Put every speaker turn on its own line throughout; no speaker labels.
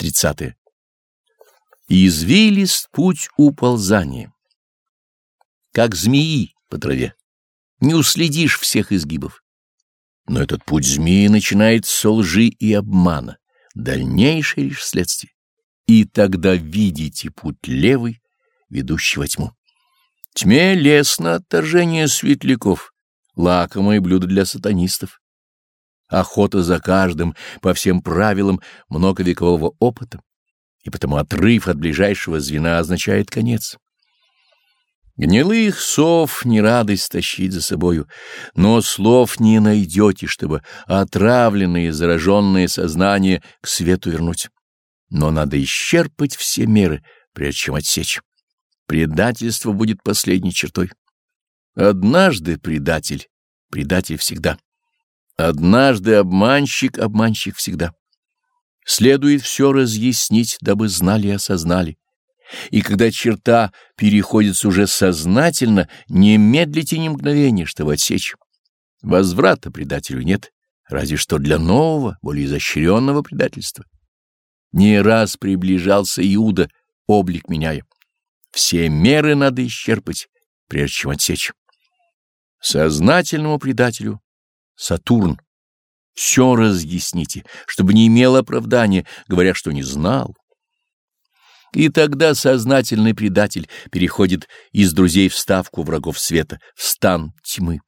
30. Извилист путь уползания. Как змеи по траве. Не уследишь всех изгибов. Но этот путь змеи начинает с лжи и обмана, дальнейшее лишь следствие. И тогда видите путь левый, ведущий во тьму. Тьме лестно отторжение светляков, лакомое блюдо для сатанистов. Охота за каждым по всем правилам многовекового опыта, и потому отрыв от ближайшего звена означает конец. Гнилых сов не радость тащить за собою, но слов не найдете, чтобы отравленные, зараженные сознание к свету вернуть. Но надо исчерпать все меры, прежде чем отсечь. Предательство будет последней чертой. Однажды предатель, предатель всегда. Однажды обманщик, обманщик всегда. Следует все разъяснить, дабы знали и осознали. И когда черта переходит уже сознательно, не медлите ни мгновения, чтобы отсечь. Возврата предателю нет, разве что для нового, более изощренного предательства. Не раз приближался Иуда, облик меняя. Все меры надо исчерпать, прежде чем отсечь. Сознательному предателю — Сатурн. Все разъясните, чтобы не имел оправдания, говоря, что не знал. И тогда сознательный предатель переходит из друзей в ставку врагов света, в стан тьмы,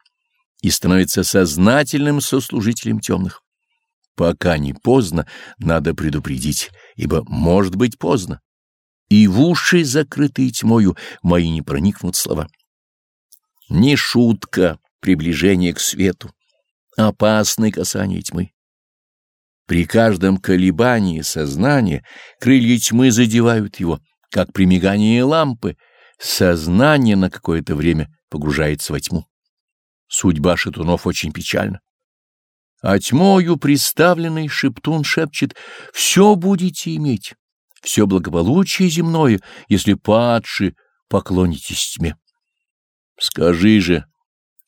и становится сознательным сослужителем темных. Пока не поздно, надо предупредить, ибо может быть поздно. И в уши, закрытые тьмою, мои не проникнут слова. Не шутка приближение к свету, опасное касание тьмы. При каждом колебании сознания крылья тьмы задевают его, как при мигании лампы. Сознание на какое-то время погружается во тьму. Судьба шатунов очень печальна. А тьмою приставленный шептун шепчет «Все будете иметь, все благополучие земное, если падши поклонитесь тьме». Скажи же,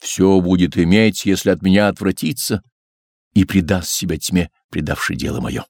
все будет иметь, если от меня отвратиться, и предаст себя тьме, предавший дело мое.